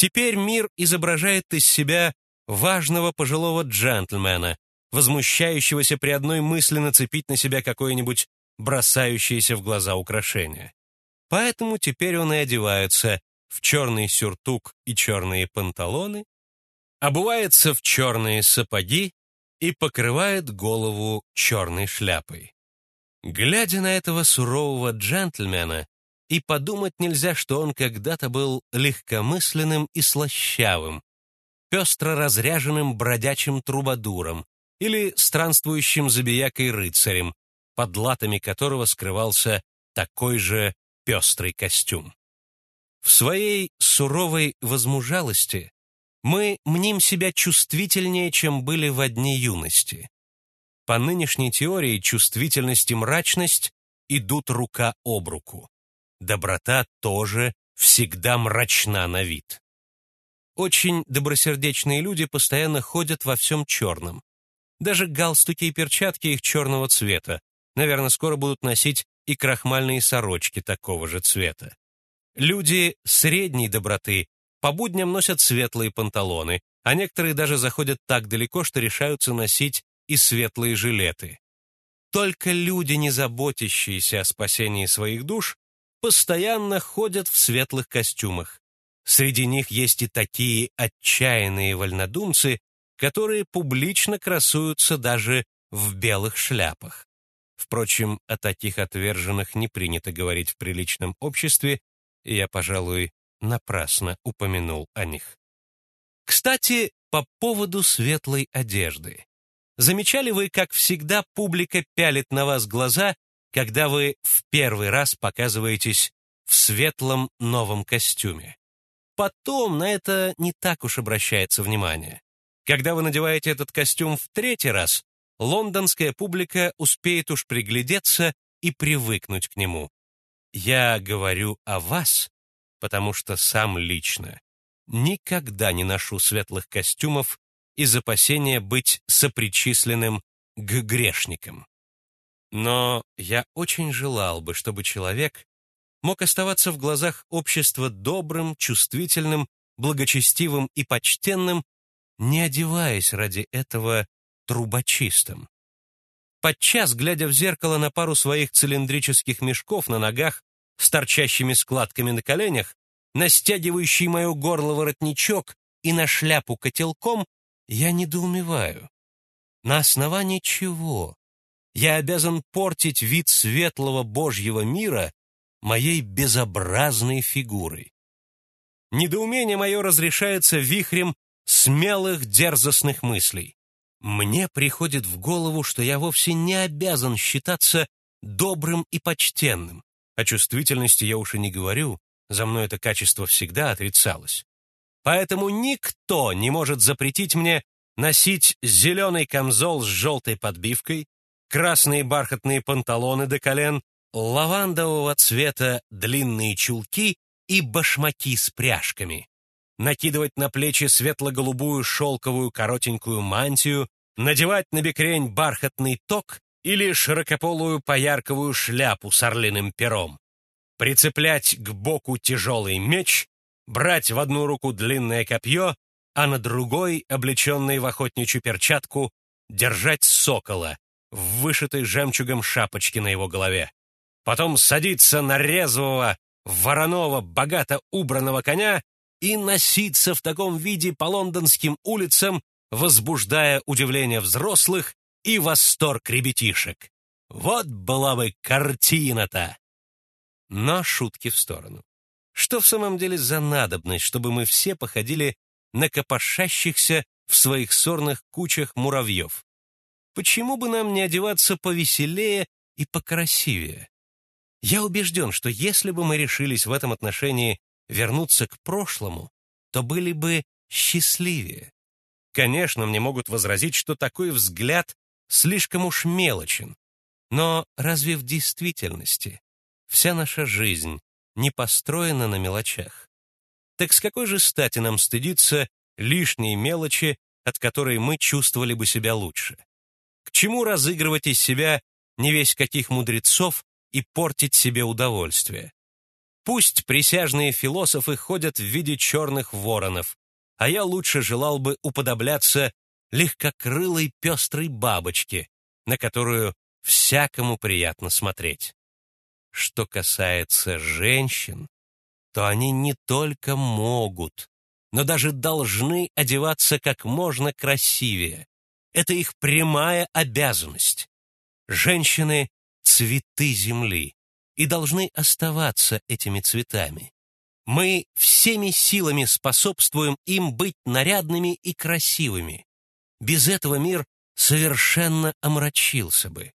Теперь мир изображает из себя важного пожилого джентльмена, возмущающегося при одной мысли нацепить на себя какое-нибудь бросающееся в глаза украшение. Поэтому теперь он и одевается в черный сюртук и черные панталоны, обувается в черные сапоги и покрывает голову черной шляпой. Глядя на этого сурового джентльмена, и подумать нельзя, что он когда-то был легкомысленным и слащавым, пестро разряженным бродячим трубадуром или странствующим забиякой рыцарем, под латами которого скрывался такой же пестрый костюм. В своей суровой возмужалости мы мним себя чувствительнее, чем были в одни юности. По нынешней теории чувствительность и мрачность идут рука об руку. Доброта тоже всегда мрачна на вид. Очень добросердечные люди постоянно ходят во всем черном. Даже галстуки и перчатки их черного цвета. Наверное, скоро будут носить и крахмальные сорочки такого же цвета. Люди средней доброты по будням носят светлые панталоны, а некоторые даже заходят так далеко, что решаются носить и светлые жилеты. Только люди, не заботящиеся о спасении своих душ, постоянно ходят в светлых костюмах. Среди них есть и такие отчаянные вольнодумцы, которые публично красуются даже в белых шляпах. Впрочем, о таких отверженных не принято говорить в приличном обществе, и я, пожалуй, напрасно упомянул о них. Кстати, по поводу светлой одежды. Замечали вы, как всегда публика пялит на вас глаза, когда вы в первый раз показываетесь в светлом новом костюме? Потом на это не так уж обращается внимание. Когда вы надеваете этот костюм в третий раз, лондонская публика успеет уж приглядеться и привыкнуть к нему. Я говорю о вас, потому что сам лично никогда не ношу светлых костюмов из опасения быть сопричисленным к грешникам. Но я очень желал бы, чтобы человек мог оставаться в глазах общества добрым, чувствительным, благочестивым и почтенным, не одеваясь ради этого трубочистым. Подчас, глядя в зеркало на пару своих цилиндрических мешков на ногах с торчащими складками на коленях, на стягивающий мое горло воротничок и на шляпу котелком, я недоумеваю. На основании чего я обязан портить вид светлого Божьего мира моей безобразной фигурой? Недоумение мое разрешается вихрем смелых дерзостных мыслей. Мне приходит в голову, что я вовсе не обязан считаться добрым и почтенным. О чувствительности я уж и не говорю, за мной это качество всегда отрицалось. Поэтому никто не может запретить мне носить зеленый камзол с желтой подбивкой, красные бархатные панталоны до колен, лавандового цвета длинные чулки и башмаки с пряжками, накидывать на плечи светло-голубую шелковую коротенькую мантию, надевать на бекрень бархатный ток или широкополую поярковую шляпу с орлиным пером, прицеплять к боку тяжелый меч, брать в одну руку длинное копье, а на другой, облеченный в охотничью перчатку, держать сокола в вышитой жемчугом шапочке на его голове. Потом садиться на резвого, вороного, богато убранного коня и носиться в таком виде по лондонским улицам, возбуждая удивление взрослых и восторг ребятишек. Вот была бы картина-то! Но шутки в сторону. Что в самом деле за надобность, чтобы мы все походили на копошащихся в своих сорных кучах муравьев? Почему бы нам не одеваться повеселее и покрасивее? Я убежден, что если бы мы решились в этом отношении вернуться к прошлому, то были бы счастливее. Конечно, мне могут возразить, что такой взгляд слишком уж мелочен. Но разве в действительности вся наша жизнь не построена на мелочах? Так с какой же стати нам стыдиться лишней мелочи, от которой мы чувствовали бы себя лучше? К чему разыгрывать из себя не весь каких мудрецов и портить себе удовольствие? Пусть присяжные философы ходят в виде черных воронов, а я лучше желал бы уподобляться легкокрылой пестрой бабочке, на которую всякому приятно смотреть. Что касается женщин, то они не только могут, но даже должны одеваться как можно красивее. Это их прямая обязанность. Женщины — цветы земли и должны оставаться этими цветами. Мы всеми силами способствуем им быть нарядными и красивыми. Без этого мир совершенно омрачился бы.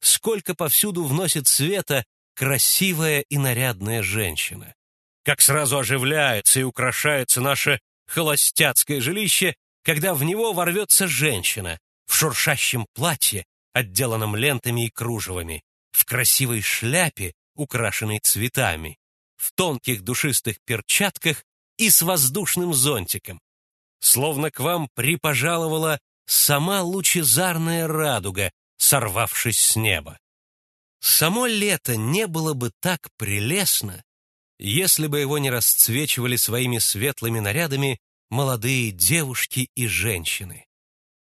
Сколько повсюду вносит света красивая и нарядная женщина. Как сразу оживляется и украшается наше холостяцкое жилище, когда в него ворвется женщина в шуршащем платье, отделанном лентами и кружевами, в красивой шляпе, украшенной цветами, в тонких душистых перчатках и с воздушным зонтиком. Словно к вам припожаловала сама лучезарная радуга, сорвавшись с неба. Само лето не было бы так прелестно, если бы его не расцвечивали своими светлыми нарядами молодые девушки и женщины.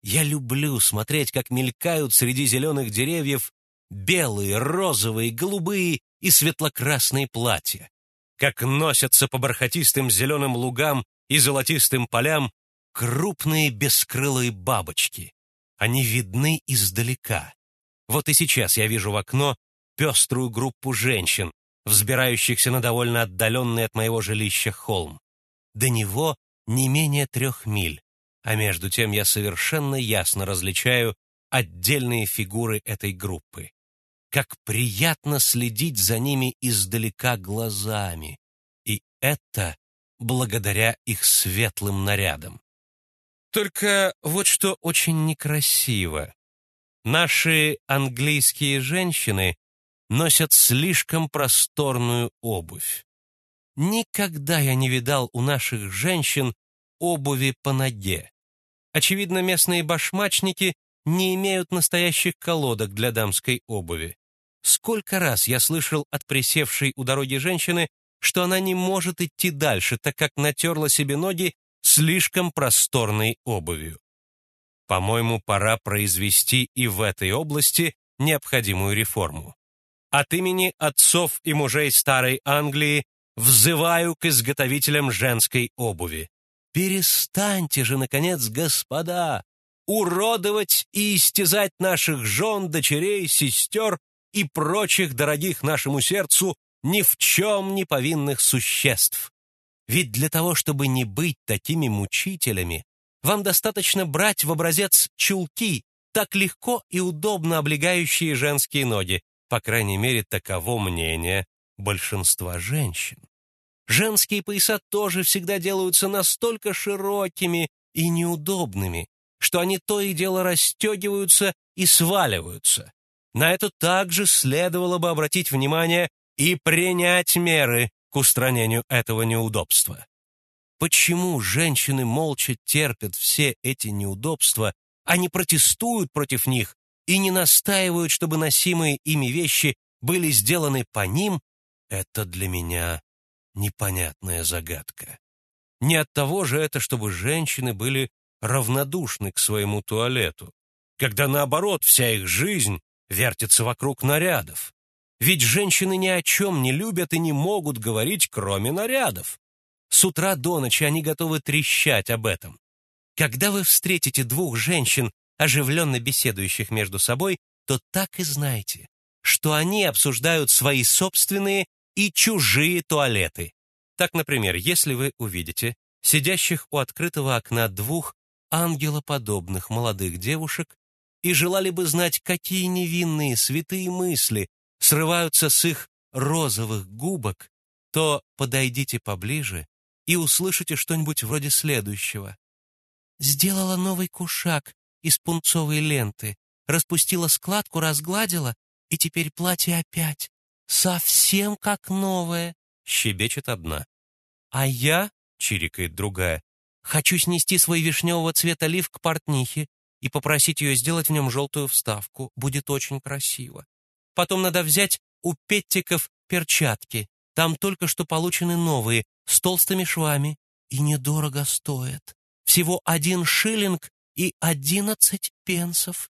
Я люблю смотреть, как мелькают среди зеленых деревьев белые, розовые, голубые и светлокрасные платья, как носятся по бархатистым зеленым лугам и золотистым полям крупные бескрылые бабочки. Они видны издалека. Вот и сейчас я вижу в окно пеструю группу женщин, взбирающихся на довольно отдаленный от моего жилища холм. До него не менее трех миль, а между тем я совершенно ясно различаю отдельные фигуры этой группы. Как приятно следить за ними издалека глазами, и это благодаря их светлым нарядам. Только вот что очень некрасиво. Наши английские женщины носят слишком просторную обувь. Никогда я не видал у наших женщин обуви по ноге. Очевидно, местные башмачники не имеют настоящих колодок для дамской обуви. Сколько раз я слышал от присевшей у дороги женщины, что она не может идти дальше, так как натерла себе ноги слишком просторной обувью. По-моему, пора произвести и в этой области необходимую реформу. От имени отцов и мужей Старой Англии взываю к изготовителям женской обуви. Перестаньте же, наконец, господа, уродовать и истязать наших жен, дочерей, сестер и прочих дорогих нашему сердцу ни в чем не повинных существ. Ведь для того, чтобы не быть такими мучителями, вам достаточно брать в образец чулки, так легко и удобно облегающие женские ноги, по крайней мере, таково мнение большинства женщин. Женские пояса тоже всегда делаются настолько широкими и неудобными, что они то и дело расстегиваются и сваливаются. На это также следовало бы обратить внимание и принять меры к устранению этого неудобства. Почему женщины молча терпят все эти неудобства, а не протестуют против них и не настаивают, чтобы носимые ими вещи были сделаны по ним, это для меня непонятная загадка. Не от того же это, чтобы женщины были равнодушны к своему туалету, когда, наоборот, вся их жизнь вертится вокруг нарядов. Ведь женщины ни о чем не любят и не могут говорить, кроме нарядов. С утра до ночи они готовы трещать об этом. Когда вы встретите двух женщин, оживленно беседующих между собой, то так и знайте, что они обсуждают свои собственные и чужие туалеты. Так, например, если вы увидите сидящих у открытого окна двух ангелоподобных молодых девушек и желали бы знать, какие невинные святые мысли срываются с их розовых губок, то подойдите поближе и услышите что-нибудь вроде следующего. «Сделала новый кушак из пунцовой ленты, распустила складку, разгладила, и теперь платье опять. Совсем как новое», — щебечет одна. «А я», — чирикает другая, — «хочу снести свой вишневого цвета лиф к портнихе и попросить ее сделать в нем желтую вставку. Будет очень красиво. Потом надо взять у петтиков перчатки, Там только что получены новые, с толстыми швами, и недорого стоят. Всего один шиллинг и одиннадцать пенсов.